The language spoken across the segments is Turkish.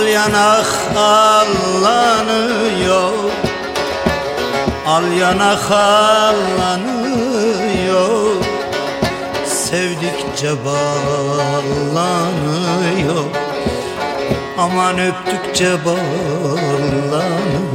yanak allanıyor. Al yanak allanıyor. Sevdikçe bağlanıyor. Aman öptükçe bağlanıyor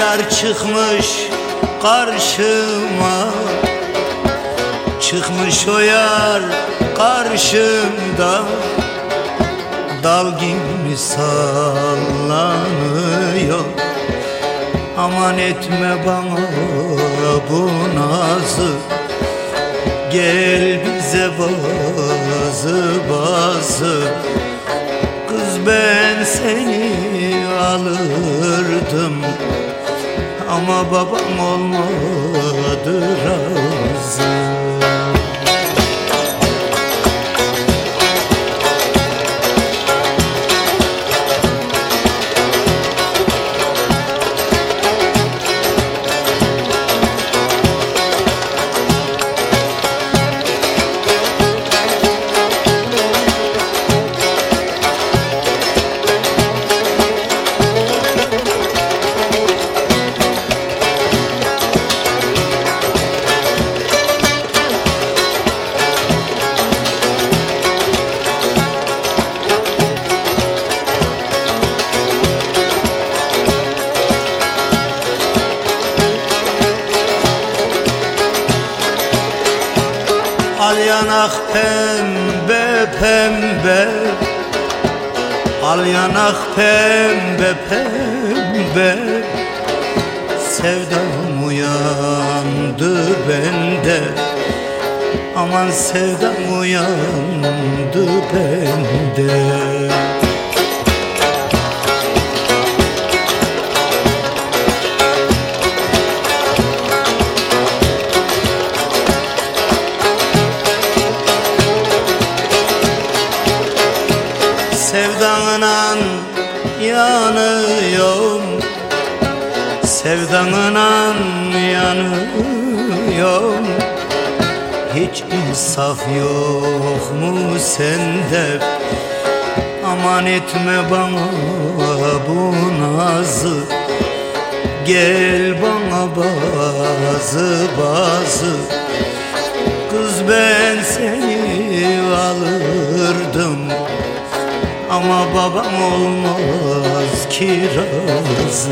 yar çıkmış karşıma. Çıkmış o yar karşımda. Dal gibi sallanıyor. Aman etme bana bu nazı. Gel bize bazı bazı. Kız ben seni alırdım Ama babam olmadı Al yanak pembe pembe. Al yanak pembe pembe. Sevdam uyandı bende. Aman sevdam uyandı bende Sevdanınan yanıyorum. Sevdanınan yanıyorum. Hiç insaf yok mu sende? Aman etme bana bu nazı. Gel bana bazı bazı. Kız ben seni alırdım Ama babam olmaz ki razı